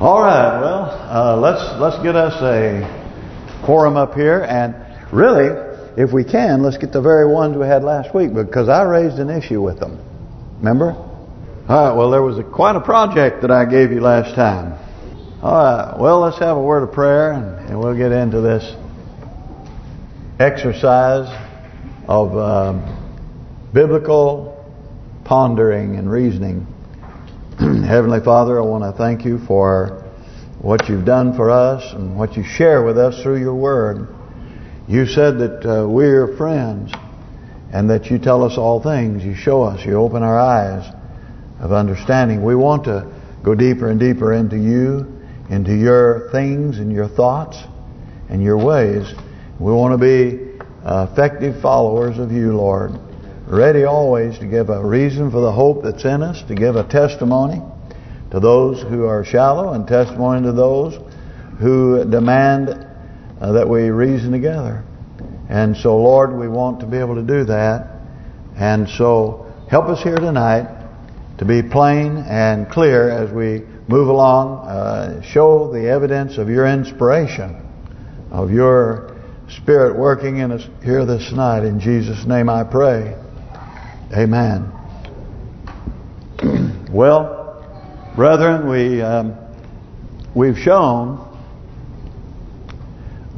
All right, well, uh, let's let's get us a quorum up here, and really, if we can, let's get the very ones we had last week because I raised an issue with them. Remember? All right. Well, there was a, quite a project that I gave you last time. All right. Well, let's have a word of prayer, and, and we'll get into this exercise of um, biblical pondering and reasoning. Heavenly Father, I want to thank you for what you've done for us and what you share with us through your word. You said that uh, we're friends and that you tell us all things. You show us. You open our eyes of understanding. We want to go deeper and deeper into you, into your things and your thoughts and your ways. We want to be effective followers of you, Lord ready always to give a reason for the hope that's in us, to give a testimony to those who are shallow and testimony to those who demand uh, that we reason together. And so, Lord, we want to be able to do that. And so, help us here tonight to be plain and clear as we move along. Uh, show the evidence of your inspiration, of your Spirit working in us here this night. In Jesus' name I pray. Amen. well, brethren, we um, we've shown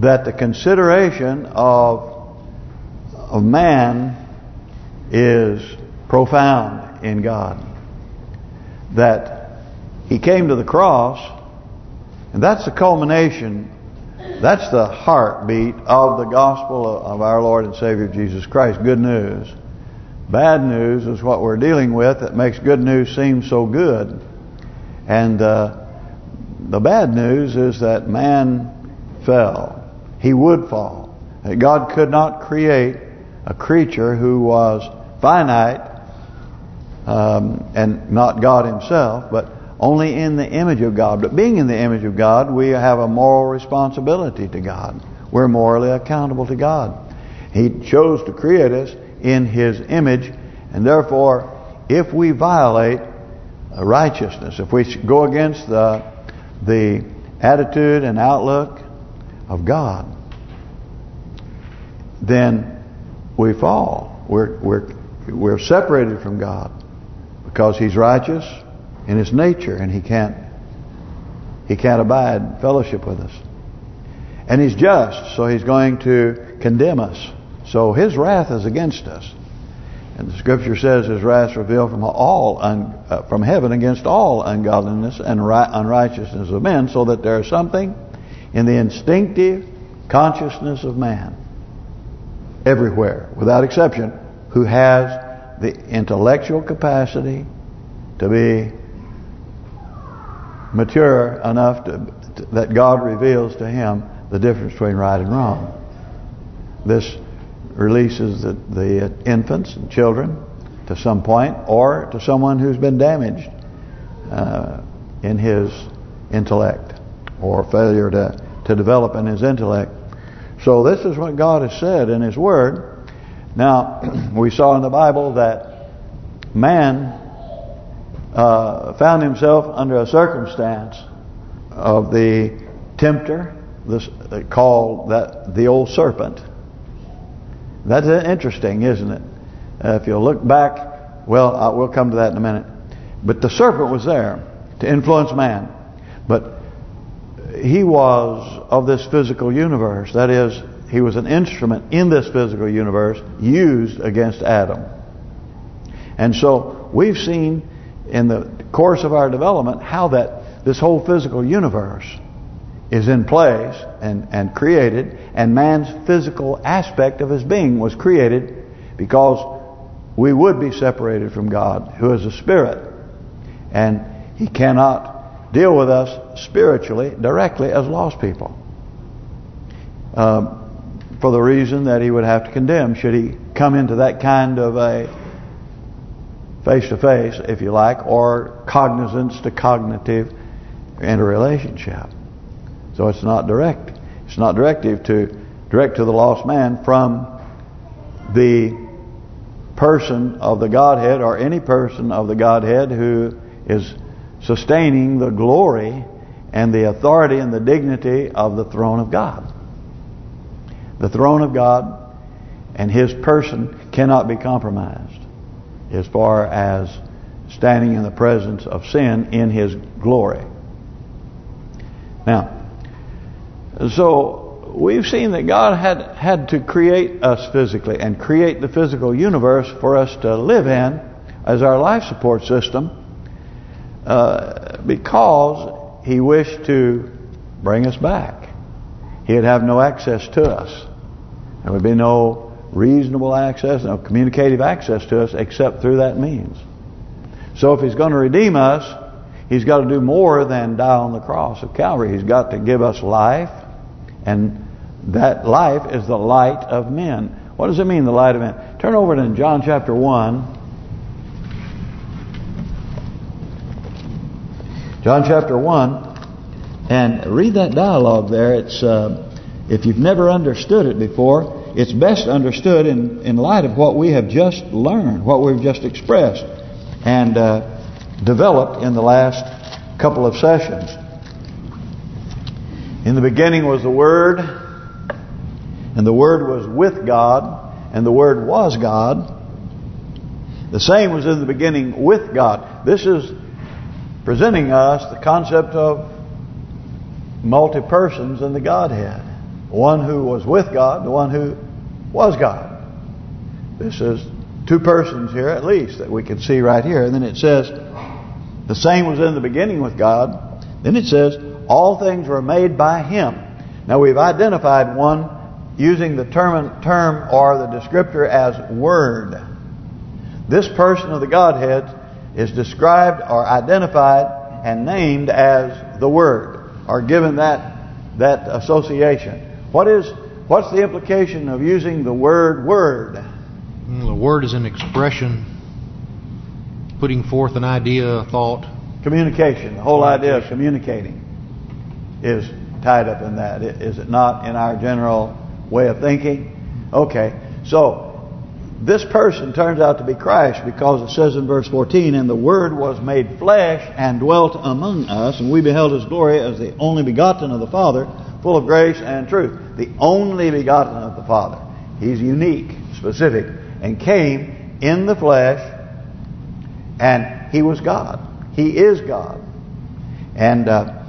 that the consideration of of man is profound in God. That He came to the cross, and that's the culmination, that's the heartbeat of the gospel of our Lord and Savior Jesus Christ. Good news. Bad news is what we're dealing with that makes good news seem so good. And uh, the bad news is that man fell. He would fall. That God could not create a creature who was finite um, and not God himself, but only in the image of God. But being in the image of God, we have a moral responsibility to God. We're morally accountable to God. He chose to create us in His image. And therefore, if we violate righteousness, if we go against the the attitude and outlook of God, then we fall. We're we're we're separated from God because He's righteous in His nature, and He can't He can't abide fellowship with us. And He's just, so He's going to condemn us. So His wrath is against us. And the Scripture says His wrath is revealed from all uh, from heaven against all ungodliness and unrighteousness of men, so that there is something in the instinctive consciousness of man, everywhere, without exception, who has the intellectual capacity to be mature enough to, to, that God reveals to him the difference between right and wrong. This releases the, the infants and children to some point or to someone who's been damaged uh, in his intellect or failure to, to develop in his intellect. So this is what God has said in His Word. Now, we saw in the Bible that man uh, found himself under a circumstance of the tempter, this uh, called that the old serpent. That's interesting, isn't it? Uh, if you'll look back, well, I, we'll come to that in a minute. But the serpent was there to influence man. But he was of this physical universe. That is, he was an instrument in this physical universe used against Adam. And so we've seen in the course of our development how that this whole physical universe is in place and, and created, and man's physical aspect of his being was created because we would be separated from God, who is a spirit. And he cannot deal with us spiritually, directly, as lost people. Um, for the reason that he would have to condemn should he come into that kind of a face-to-face, -face, if you like, or cognizance to cognitive interrelationship. So it's not direct. It's not directive to direct to the lost man from the person of the Godhead or any person of the Godhead who is sustaining the glory and the authority and the dignity of the throne of God. The throne of God and His person cannot be compromised as far as standing in the presence of sin in His glory. Now, so we've seen that God had had to create us physically and create the physical universe for us to live in as our life support system uh, because He wished to bring us back. He'd have no access to us. There would be no reasonable access, no communicative access to us except through that means. So if He's going to redeem us, He's got to do more than die on the cross of Calvary. He's got to give us life, and that life is the light of men. What does it mean, the light of men? Turn over to John chapter 1. John chapter 1, and read that dialogue there. It's uh, If you've never understood it before, it's best understood in, in light of what we have just learned, what we've just expressed. And... Uh, developed in the last couple of sessions. In the beginning was the Word, and the Word was with God, and the Word was God. The same was in the beginning with God. This is presenting us the concept of multi-persons in the Godhead. One who was with God, the one who was God. This is two persons here at least that we can see right here. And then it says, the same was in the beginning with God. Then it says, all things were made by Him. Now we've identified one using the term, term or the descriptor as Word. This person of the Godhead is described or identified and named as the Word, or given that that association. What is what's the implication of using the word "word"? The word is an expression putting forth an idea, a thought. Communication. The whole idea of communicating is tied up in that. Is it not in our general way of thinking? Okay. So, this person turns out to be Christ because it says in verse 14, And the Word was made flesh and dwelt among us, and we beheld His glory as the only begotten of the Father, full of grace and truth. The only begotten of the Father. He's unique, specific, and came in the flesh and He was God. He is God. And uh,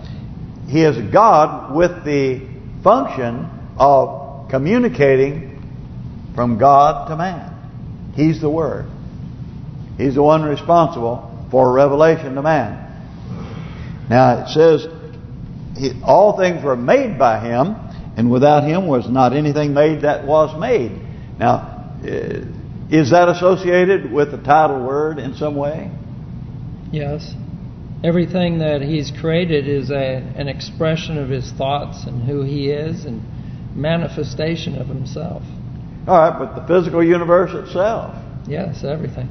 He is God with the function of communicating from God to man. He's the Word. He's the one responsible for revelation to man. Now it says, all things were made by Him, and without Him was not anything made that was made. Now, uh, is that associated with the title word in some way? Yes. Everything that he's created is a an expression of his thoughts and who he is and manifestation of himself. All right, but the physical universe itself. Yes, everything.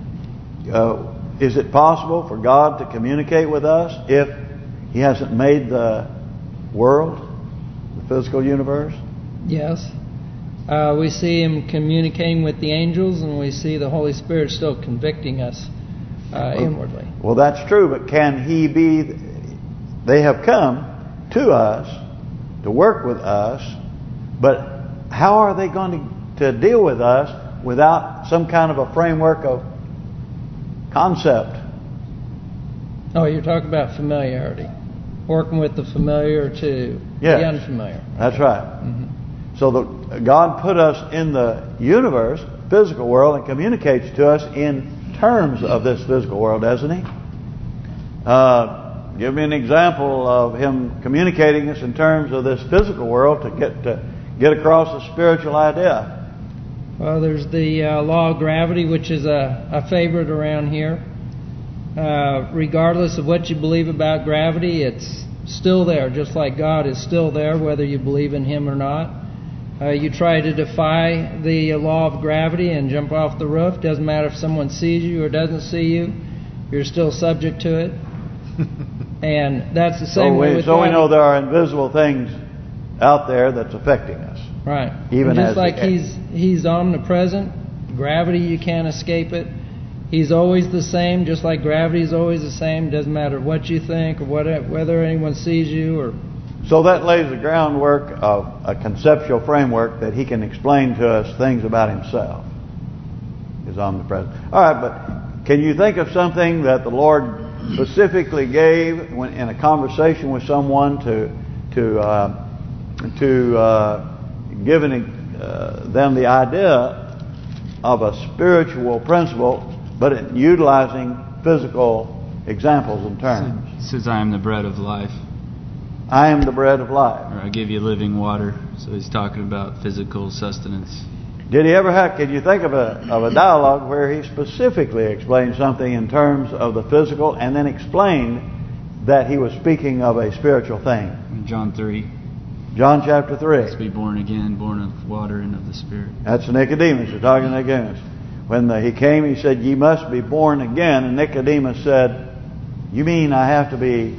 Uh, is it possible for God to communicate with us if He hasn't made the world, the physical universe? Yes. Uh, we see him communicating with the angels, and we see the Holy Spirit still convicting us uh, inwardly. Well, that's true, but can he be... They have come to us to work with us, but how are they going to, to deal with us without some kind of a framework of concept? Oh, you're talking about familiarity. Working with the familiar to yes. the unfamiliar. That's right. Mm -hmm. So the, God put us in the universe, physical world, and communicates to us in terms of this physical world, doesn't He? Uh, give me an example of Him communicating us in terms of this physical world to get to get across a spiritual idea. Well, there's the uh, law of gravity, which is a, a favorite around here. Uh, regardless of what you believe about gravity, it's still there, just like God is still there, whether you believe in Him or not. Uh, you try to defy the law of gravity and jump off the roof. Doesn't matter if someone sees you or doesn't see you. You're still subject to it. and that's the same so way we, So we know there are invisible things out there that's affecting us. Right. Even and just as like he's he's omnipresent, gravity you can't escape it. He's always the same, just like gravity is always the same. Doesn't matter what you think or what, whether anyone sees you or. So that lays the groundwork of a conceptual framework that he can explain to us things about himself. Is omnipresent. All right, but can you think of something that the Lord specifically gave when in a conversation with someone to to uh, to uh, give an, uh, them the idea of a spiritual principle but utilizing physical examples and terms. Says, I am the bread of life. I am the bread of life. Or I give you living water. So he's talking about physical sustenance. Did he ever have, can you think of a of a dialogue where he specifically explained something in terms of the physical and then explained that he was speaking of a spiritual thing? In John 3. John chapter 3. Let's be born again, born of water and of the Spirit. That's Nicodemus. You're talking to Nicodemus. When the, he came, he said, Ye must be born again. And Nicodemus said, You mean I have to be,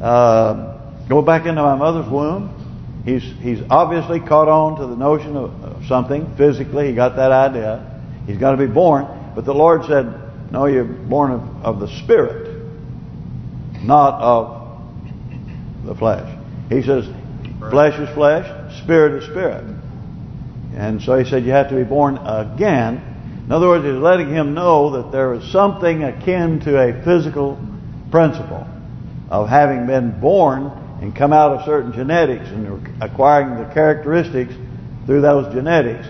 uh, go back into my mother's womb? He's he's obviously caught on to the notion of, something physically. He got that idea. He's got to be born. But the Lord said, no, you're born of, of the Spirit, not of the flesh. He says, flesh is flesh, spirit is spirit. And so he said you have to be born again in other words, he's letting him know that there is something akin to a physical principle of having been born and come out of certain genetics and acquiring the characteristics through those genetics,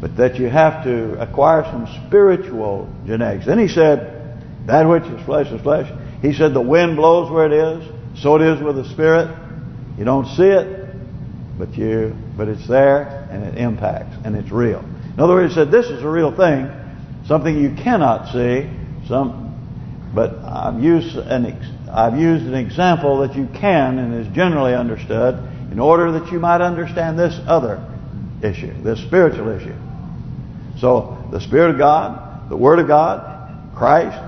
but that you have to acquire some spiritual genetics. Then he said, that which is flesh is flesh. He said the wind blows where it is, so it is with the spirit. You don't see it, but you, but it's there and it impacts and it's real. In other words, he said, this is a real thing, something you cannot see, some, but I've used an I've used an example that you can and is generally understood in order that you might understand this other issue, this spiritual issue. So the Spirit of God, the Word of God, Christ,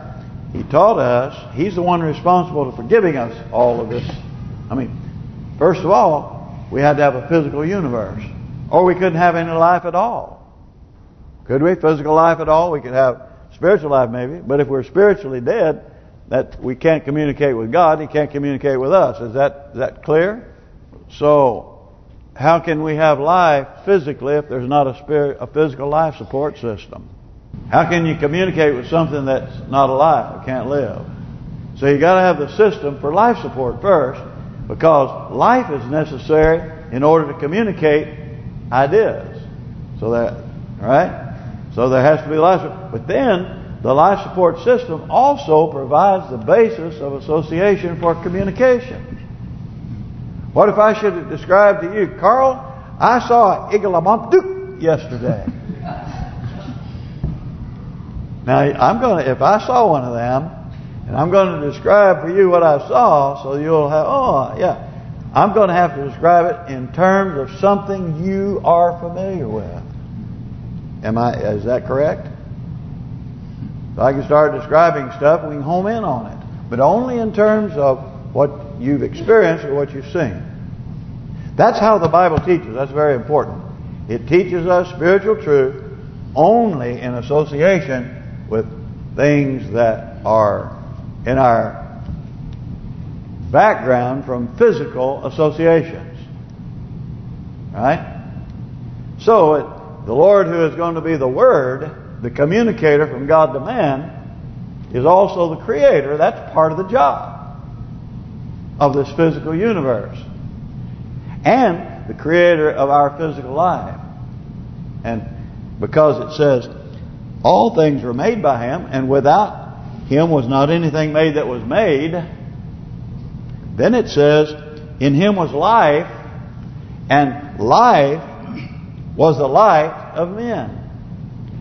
He taught us, He's the one responsible for forgiving us all of this. I mean, first of all, we had to have a physical universe, or we couldn't have any life at all. Could we? Physical life at all? We could have spiritual life maybe. But if we're spiritually dead, that we can't communicate with God, He can't communicate with us. Is that is that clear? So, how can we have life physically if there's not a spirit, a physical life support system? How can you communicate with something that's not alive, can't live? So you got to have the system for life support first, because life is necessary in order to communicate ideas. So that, right? So there has to be life. But then, the life support system also provides the basis of association for communication. What if I should describe to you, Carl, I saw Igalamompduk yesterday. now, I'm going to, if I saw one of them, and I'm going to describe for you what I saw, so you'll have, oh, yeah. I'm going to have to describe it in terms of something you are familiar with. Am I? Is that correct? I can start describing stuff. We can home in on it, but only in terms of what you've experienced or what you've seen. That's how the Bible teaches. That's very important. It teaches us spiritual truth only in association with things that are in our background from physical associations. Right? So it the Lord who is going to be the Word, the communicator from God to man, is also the creator. That's part of the job of this physical universe. And the creator of our physical life. And because it says, all things were made by Him, and without Him was not anything made that was made. Then it says, in Him was life, and life was the light of men.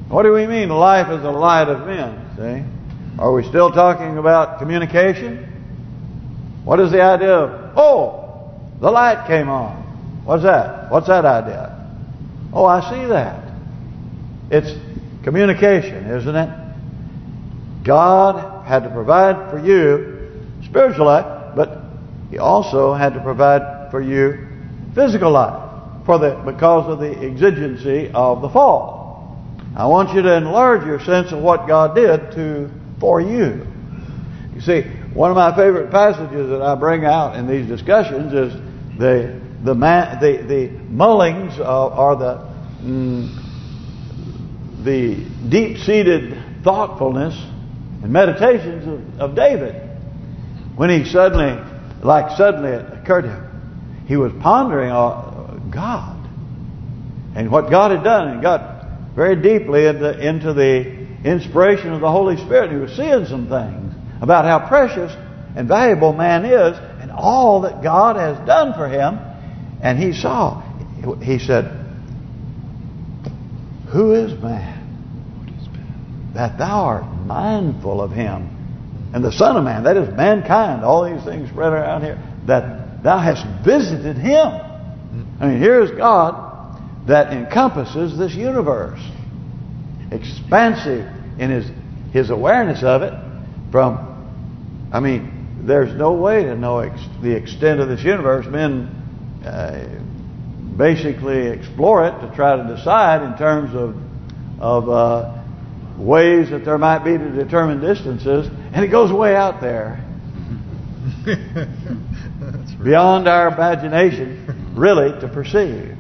What do we mean life is the light of men? See? Are we still talking about communication? What is the idea of, oh, the light came on. What's that? What's that idea? Oh, I see that. It's communication, isn't it? God had to provide for you spiritual life, but He also had to provide for you physical life for the because of the exigency of the fall. I want you to enlarge your sense of what God did to for you. You see, one of my favorite passages that I bring out in these discussions is the the man, the the mullings or the mm, the deep-seated thoughtfulness and meditations of, of David when he suddenly, like suddenly it occurred to him, he was pondering on God and what God had done and got very deeply into, into the inspiration of the Holy Spirit. He was seeing some things about how precious and valuable man is and all that God has done for him. And he saw, he said, Who is man? That thou art mindful of him. And the Son of Man, that is mankind, all these things spread around here, that thou hast visited him. I mean, here's God that encompasses this universe. Expansive in his his awareness of it from, I mean, there's no way to know ex the extent of this universe. Men uh, basically explore it to try to decide in terms of of uh, ways that there might be to determine distances, and it goes way out there. Beyond our imagination, really, to perceive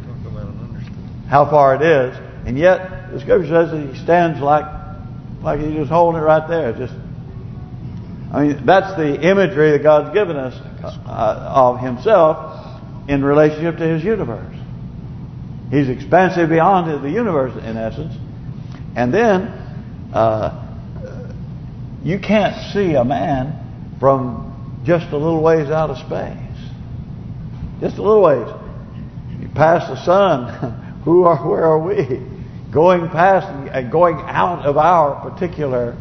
how far it is. And yet, the Scripture says that He stands like like He's just holding it right there. Just, I mean, that's the imagery that God's given us uh, of Himself in relationship to His universe. He's expansive beyond the universe, in essence. And then, uh, you can't see a man from just a little ways out of space. Just a little ways. You pass the sun Who are, where are we? Going past and going out of our particular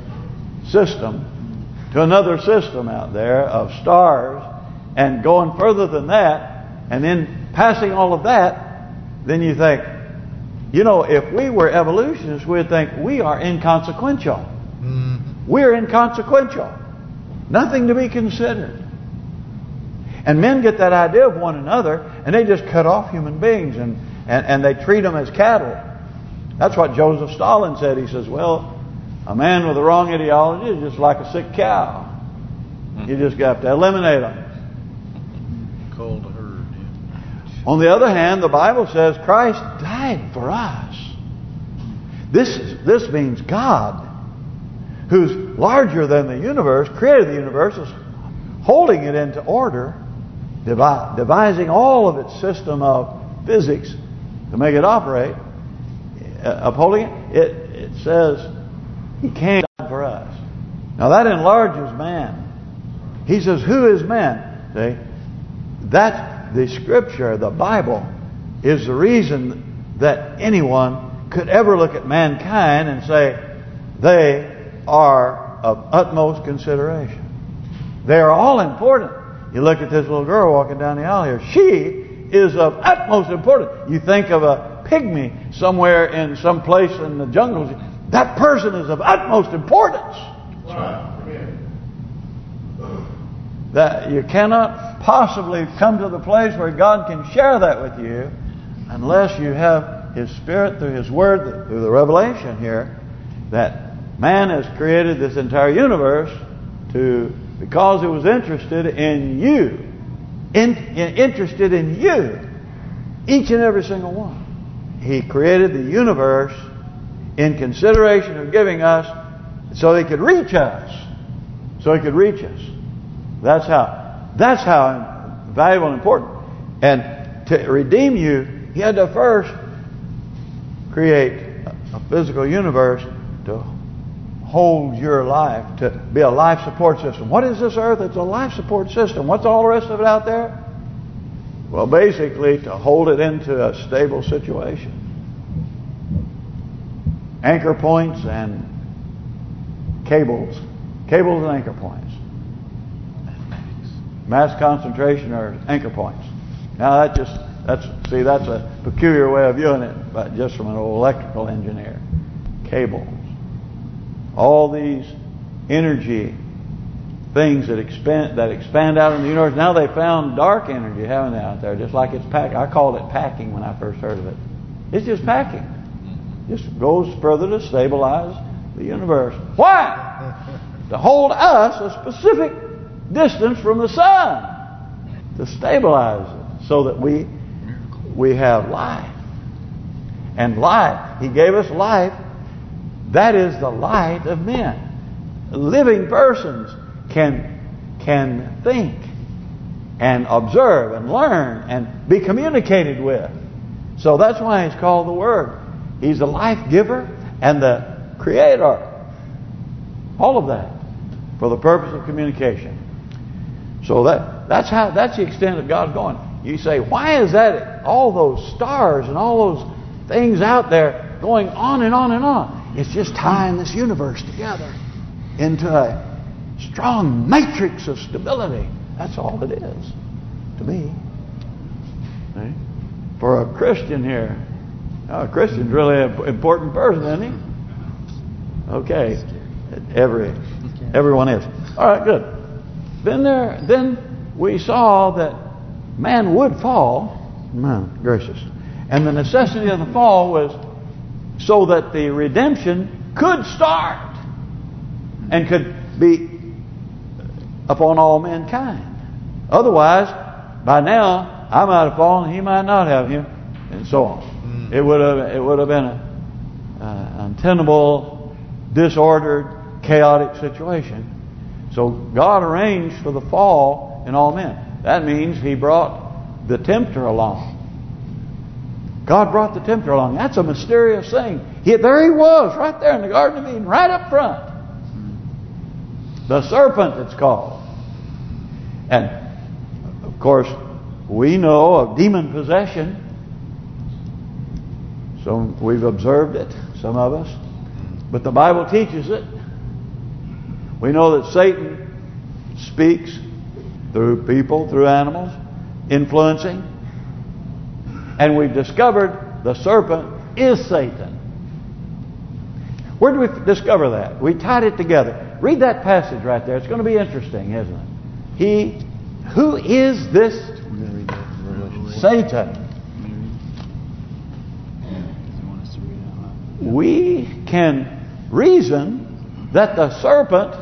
system to another system out there of stars and going further than that and then passing all of that, then you think, you know, if we were evolutionists, we'd think we are inconsequential. Mm -hmm. We're inconsequential. Nothing to be considered. And men get that idea of one another, and they just cut off human beings and and, and they treat them as cattle. That's what Joseph Stalin said. He says, well, a man with the wrong ideology is just like a sick cow. You hmm. just got to eliminate them. Cold herd. Yeah. On the other hand, the Bible says Christ died for us. This is this means God, who's larger than the universe, created the universe, is holding it into order, devising all of its system of physics to make it operate, uh, upholding it, it, it says he came for us. Now that enlarges man. He says, who is man? See, that's the scripture, the Bible, is the reason that anyone could ever look at mankind and say they are of utmost consideration. They are all important. You look at this little girl walking down the aisle here. She is of utmost importance. You think of a pygmy somewhere in some place in the jungles. That person is of utmost importance. That you cannot possibly come to the place where God can share that with you unless you have His Spirit through His Word, through the revelation here, that man has created this entire universe to because it was interested in you in, in, interested in you. Each and every single one. He created the universe in consideration of giving us so he could reach us. So he could reach us. That's how that's how valuable and important. And to redeem you, he had to first create a physical universe to hold your life, to be a life support system. What is this earth? It's a life support system. What's all the rest of it out there? Well, basically, to hold it into a stable situation. Anchor points and cables. Cables and anchor points. Mass concentration or anchor points. Now that just, that's see, that's a peculiar way of viewing it, but just from an old electrical engineer. Cables all these energy things that expand that expand out in the universe. Now they found dark energy, haven't they, out there? Just like it's packing. I called it packing when I first heard of it. It's just packing. Just goes further to stabilize the universe. Why? to hold us a specific distance from the sun. To stabilize it so that we we have life. And life, He gave us life. That is the light of men. Living persons can can think and observe and learn and be communicated with. So that's why He's called the Word. He's the life giver and the creator. All of that for the purpose of communication. So that that's how that's the extent of God's going. You say, why is that all those stars and all those things out there going on and on and on? It's just tying this universe together into a strong matrix of stability. That's all it is to me. For a Christian here, a Christian's really an important person, isn't he? Okay, every everyone is. All right, good. Then there, then we saw that man would fall. Man, gracious. And the necessity of the fall was so that the redemption could start and could be upon all mankind. Otherwise, by now, I might have fallen, he might not have him, and so on. Mm. It would have it would have been a uh, untenable, disordered, chaotic situation. So God arranged for the fall in all men. That means He brought the tempter along. God brought the tempter along. That's a mysterious thing. He, there he was, right there in the Garden of Eden, right up front. The serpent, it's called. And, of course, we know of demon possession. So we've observed it, some of us. But the Bible teaches it. We know that Satan speaks through people, through animals, influencing. And we've discovered the serpent is Satan. Where do we discover that? We tied it together. Read that passage right there. It's going to be interesting, isn't it? He, who is this Satan? We can reason that the serpent,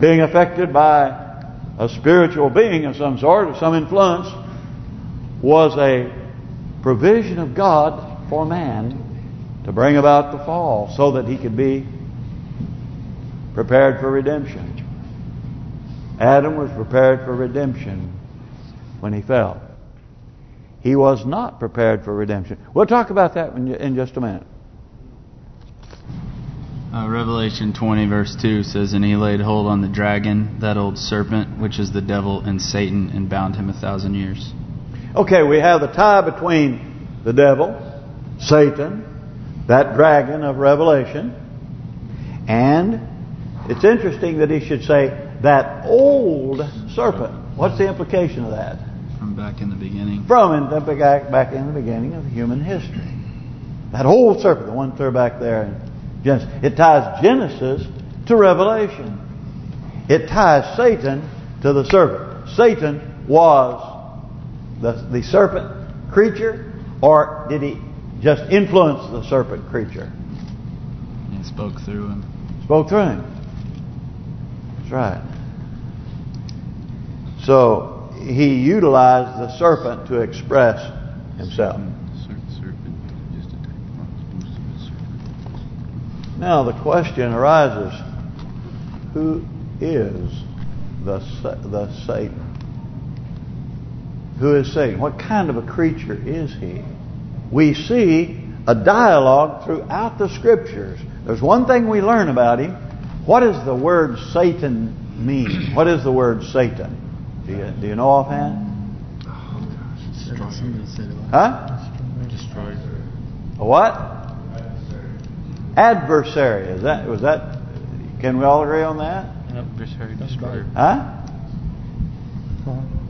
being affected by a spiritual being of some sort, of some influence, was a provision of God for man to bring about the fall so that he could be prepared for redemption. Adam was prepared for redemption when he fell. He was not prepared for redemption. We'll talk about that in just a minute. Uh, Revelation 20 verse 2 says, And he laid hold on the dragon, that old serpent, which is the devil and Satan, and bound him a thousand years. Okay, we have the tie between the devil, Satan, that dragon of Revelation, and it's interesting that he should say, that old serpent. What's the implication of that? From back in the beginning. From in the back in the beginning of human history. That old serpent, the one clear back there in Genesis. It ties Genesis to Revelation. It ties Satan to the serpent. Satan was the, the serpent creature, or did he just influence the serpent creature? He spoke through him. Spoke through him. That's right. So he utilized the serpent to express himself. Now the question arises, who is the the Satan? Who is Satan? What kind of a creature is he? We see a dialogue throughout the Scriptures. There's one thing we learn about him. What does the word Satan mean? What is the word Satan? Do you, do you know offhand? Oh gosh. Huh? Destroyer. A what? Adversary. Is that was that? Can we all agree on that? Adversary, destroyer. Huh?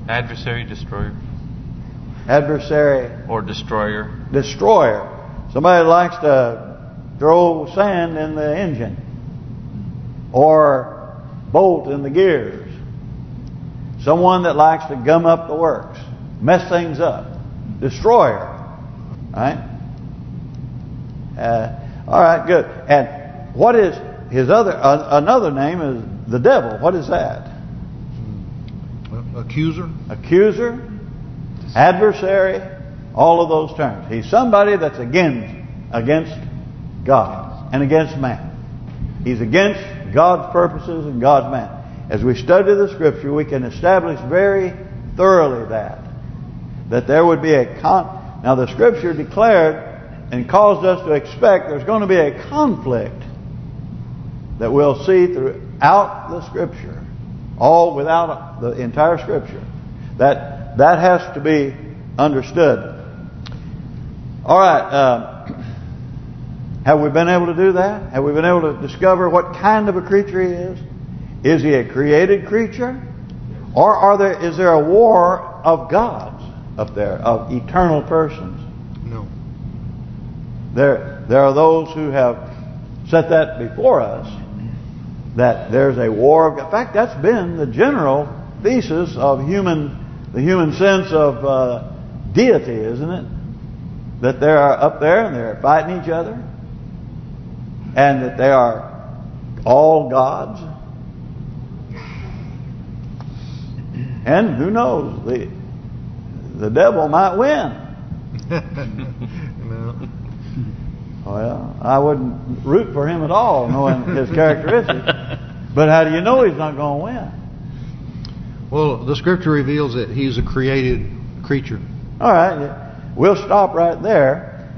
Adversary, destroyer. Adversary. Or destroyer. Destroyer. Somebody likes to throw sand in the engine. Or bolt in the gears. Someone that likes to gum up the works. Mess things up. Destroyer. Right? Uh, all right, good. And what is his other uh, another name is the devil. What is that? Accuser. Accuser, adversary, all of those terms. He's somebody that's against against God and against man. He's against God's purposes and God's man. As we study the Scripture, we can establish very thoroughly that that there would be a con. Now, the Scripture declared and caused us to expect there's going to be a conflict that we'll see throughout the Scripture, all without the entire Scripture. That that has to be understood. All right. Uh, have we been able to do that? Have we been able to discover what kind of a creature he is? Is he a created creature? Or are there is there a war of gods up there, of eternal persons? No. There there are those who have set that before us, that there's a war of... In fact, that's been the general thesis of human, the human sense of uh, deity, isn't it? That they are up there and they're fighting each other. And that they are all gods. And who knows, the the devil might win. no. Well, I wouldn't root for him at all, knowing his characteristics. But how do you know he's not going to win? Well, the Scripture reveals that he's a created creature. All right, we'll stop right there.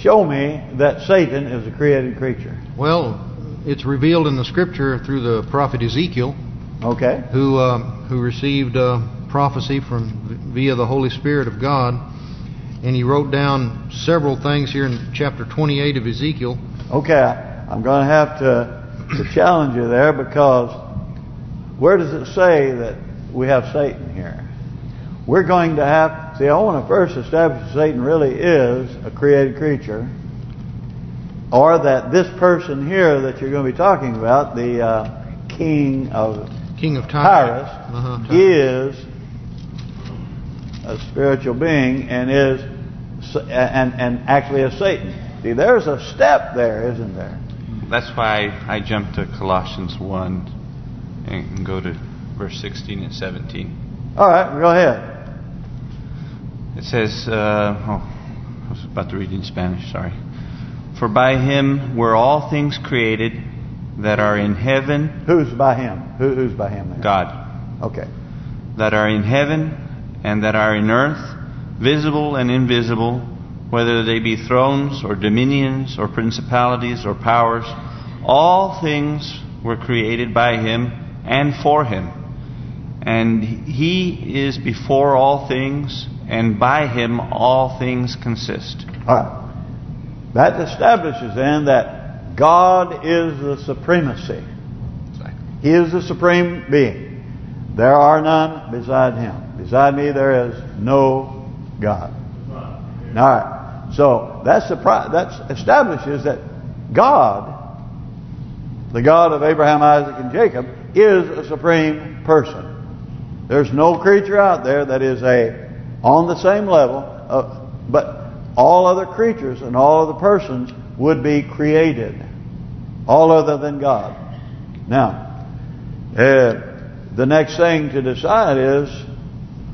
Show me that Satan is a created creature. Well, it's revealed in the Scripture through the prophet Ezekiel. Okay. Who uh, who received uh, prophecy from via the Holy Spirit of God, and he wrote down several things here in chapter 28 of Ezekiel. Okay, I'm going to have to to challenge you there because where does it say that we have Satan here? We're going to have see. I want to first establish that Satan really is a created creature, or that this person here that you're going to be talking about, the uh, king of King of Tyrus, Tyrus uh -huh. is a spiritual being and is and and actually is Satan. See, there's a step there, isn't there? That's why I jumped to Colossians 1 and go to verse 16 and 17. All right, go ahead. It says, uh, oh, I was about to read in Spanish, sorry. For by him were all things created that are in heaven. Who's by him? Who, who's by him there? God. Okay. That are in heaven and that are in earth, visible and invisible, whether they be thrones or dominions or principalities or powers, all things were created by him and for him. And he is before all things, and by him all things consist. All right. That establishes then that God is the supremacy. He is the supreme being. There are none beside him. Beside me there is no God. All right. So that's the that establishes that God, the God of Abraham, Isaac, and Jacob, is a supreme person. There's no creature out there that is a on the same level, of, but all other creatures and all other persons would be created, all other than God. Now, uh, the next thing to decide is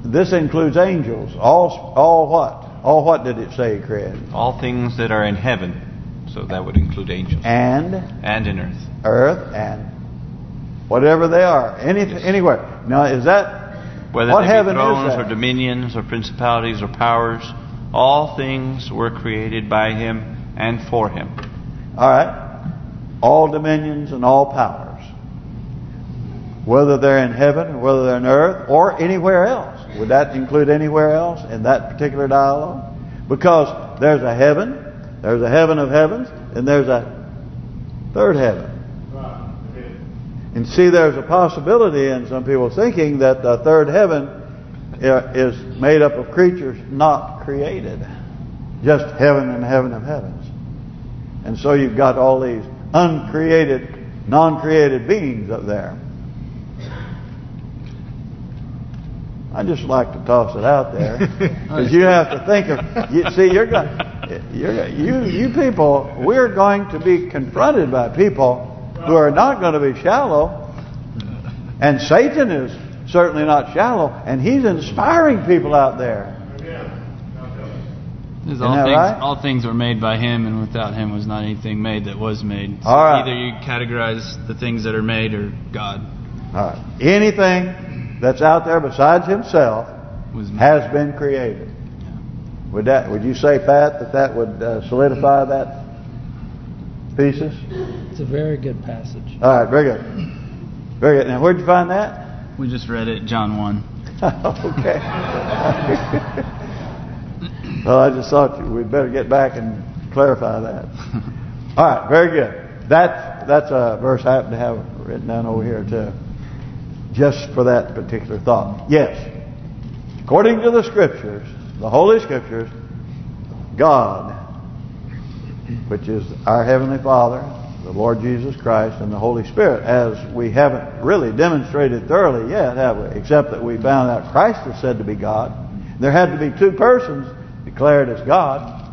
this includes angels. All, all what? All what did it say created? All things that are in heaven. So that would include angels. And? And in earth. Earth and whatever they are. Any, yes. Anywhere. Now, is that... Whether what heaven thrones is that? or dominions or principalities or powers, all things were created by him and for him. All right. All dominions and all powers. Whether they're in heaven, whether they're in earth, or anywhere else. Would that include anywhere else in that particular dialogue? Because there's a heaven, there's a heaven of heavens, and there's a third heaven. And see, there's a possibility in some people thinking that the third heaven uh, is made up of creatures not created. Just heaven and heaven of heavens. And so you've got all these uncreated, non-created beings up there. I just like to toss it out there because you have to think of. You, see, you're going. You're, you you people, we're going to be confronted by people who are not going to be shallow. And Satan is certainly not shallow, and he's inspiring people out there. Because all things, right? all things were made by Him, and without Him was not anything made that was made. So All right. Either you categorize the things that are made or God All right. Anything that's out there besides himself was has been created. Would that? Would you say, Pat, that that would uh, solidify that thesis? It's a very good passage. All right, very good. Very good. Now, where'd you find that? We just read it, John 1. okay. well, I just thought we'd better get back and clarify that. All right, very good. That that's a verse I happen to have written down over here too, just for that particular thought. Yes, according to the Scriptures, the Holy Scriptures, God, which is our Heavenly Father, the Lord Jesus Christ, and the Holy Spirit, as we haven't really demonstrated thoroughly yet, have we? Except that we found out Christ is said to be God. There had to be two persons declared as God,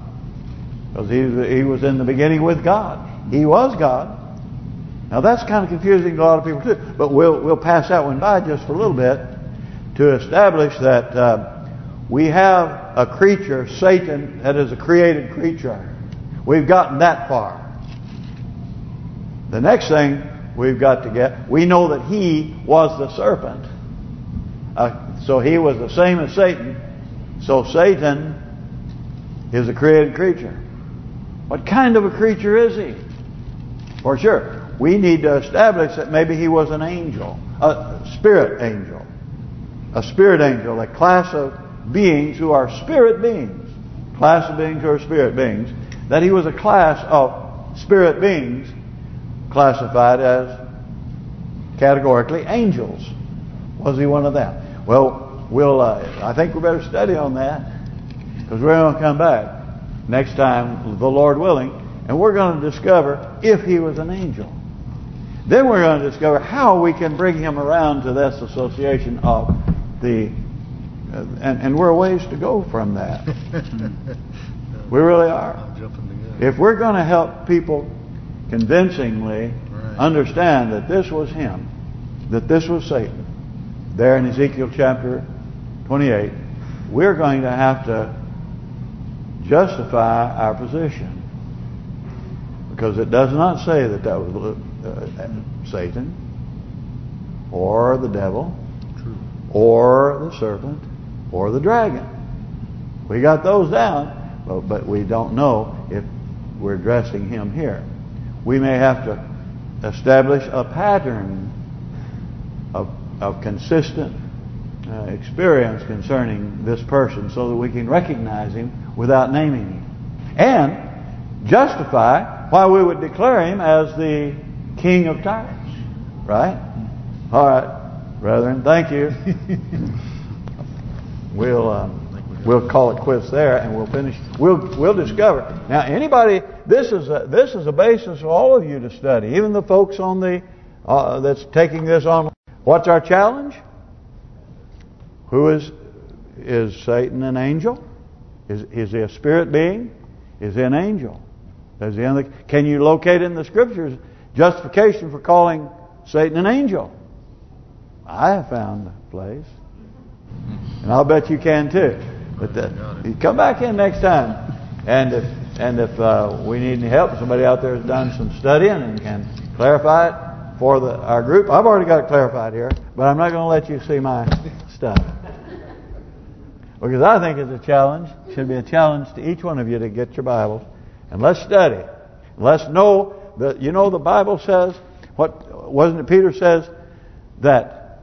because he, he was in the beginning with God. He was God. Now that's kind of confusing to a lot of people too. But we'll we'll pass that one by just a little bit to establish that uh, we have a creature, Satan, that is a created creature. We've gotten that far. The next thing we've got to get, we know that he was the serpent. Uh, so he was the same as Satan. So Satan is a created creature. What kind of a creature is he? For sure, we need to establish that maybe he was an angel, a spirit angel. A spirit angel, a class of beings who are spirit beings. Class of beings who are spirit beings. That he was a class of spirit beings classified as categorically angels. Was he one of them? Well, we'll. Uh, I think we better study on that because we're going to come back next time, the Lord willing, and we're going to discover if he was an angel. Then we're going to discover how we can bring him around to this association of the, uh, and, and we're a ways to go from that. we really are. I'm jumping the gun. If we're going to help people convincingly Right. understand that this was him, that this was Satan, there in Ezekiel chapter 28, we're going to have to justify our position. Because it does not say that that was uh, Satan, or the devil, True. or the serpent, or the dragon. We got those down, but, but we don't know if we're addressing him here. We may have to establish a pattern of, of consistent uh, experience concerning this person so that we can recognize him without naming him. And justify why we would declare him as the king of Tyrus. Right? All right, brethren, thank you. We'll um, we'll call it quits there, and we'll finish. We'll we'll discover now. Anybody, this is a, this is a basis for all of you to study, even the folks on the uh, that's taking this on. What's our challenge? Who is is Satan an angel? Is is he a spirit being? Is he an angel? Is he in the, can you locate in the scriptures justification for calling Satan an angel? I have found a place. And I'll bet you can too. But the, you come back in next time, and if and if uh, we need any help, somebody out there has done some studying and can clarify it for the our group. I've already got it clarified here, but I'm not going to let you see my stuff because I think it's a challenge. It should be a challenge to each one of you to get your Bibles and let's study. Let's know that you know the Bible says what wasn't it Peter says that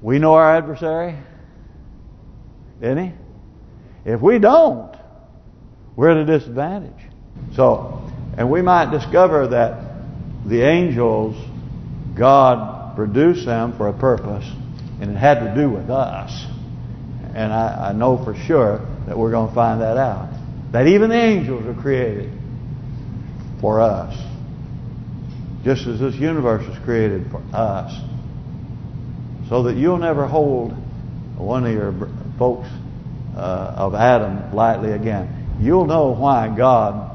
we know our adversary? Didn't he? If we don't, we're at a disadvantage. So, and we might discover that the angels, God produced them for a purpose, and it had to do with us. And I, I know for sure that we're going to find that out. That even the angels are created for us. Just as this universe was created for us. So that you'll never hold one of your folks uh, of Adam lightly again. you'll know why God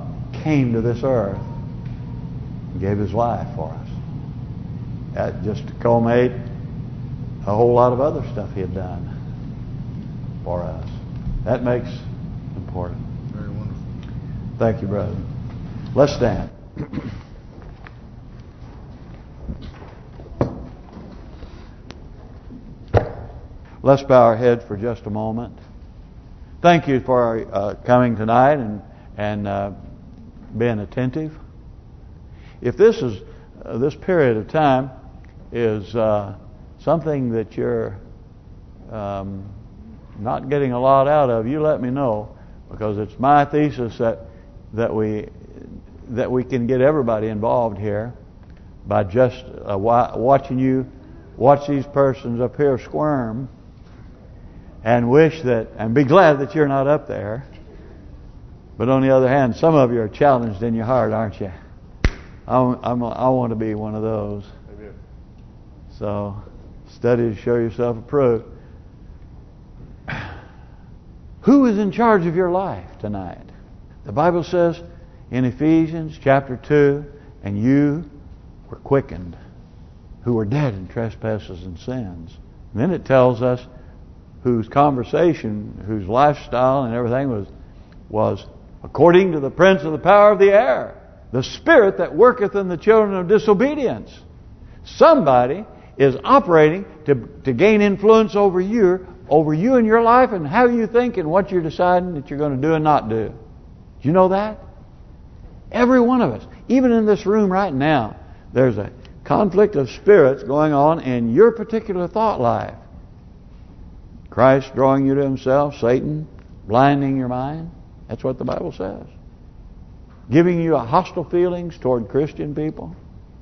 came to this earth and gave His life for us. That just to culminate a whole lot of other stuff He had done for us. That makes important. Very wonderful. Thank you, brother. Let's stand. Let's bow our head for just a moment. Thank you for uh, coming tonight and and uh, being attentive. If this is uh, this period of time is uh, something that you're um, not getting a lot out of, you let me know because it's my thesis that that we that we can get everybody involved here by just uh, watching you watch these persons up here squirm and wish that and be glad that you're not up there. But on the other hand, some of you are challenged in your heart, aren't you? I'm, I'm, i want to be one of those. So, study to show yourself approved. Who is in charge of your life tonight? The Bible says in Ephesians chapter 2, and you were quickened, who were dead in trespasses and sins. And then it tells us whose conversation, whose lifestyle and everything was was according to the prince of the power of the air, the spirit that worketh in the children of disobedience. Somebody is operating to to gain influence over you, over you and your life and how you think and what you're deciding that you're going to do and not do. Do you know that? Every one of us, even in this room right now, there's a conflict of spirits going on in your particular thought life. Christ drawing you to himself, Satan blinding your mind. That's what the Bible says. Giving you hostile feelings toward Christian people.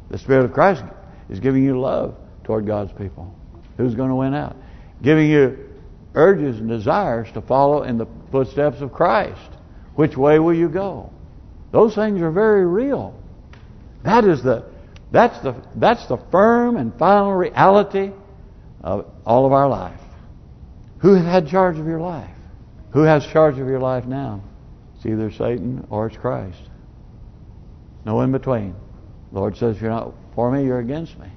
The Spirit of Christ is giving you love toward God's people. Who's going to win out? Giving you urges and desires to follow in the footsteps of Christ. Which way will you go? Those things are very real. That is the that's the that's the firm and final reality of all of our life. Who had charge of your life? Who has charge of your life now? It's either Satan or it's Christ. No in between. The Lord says, if you're not for me, you're against me.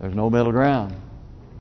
There's no middle ground.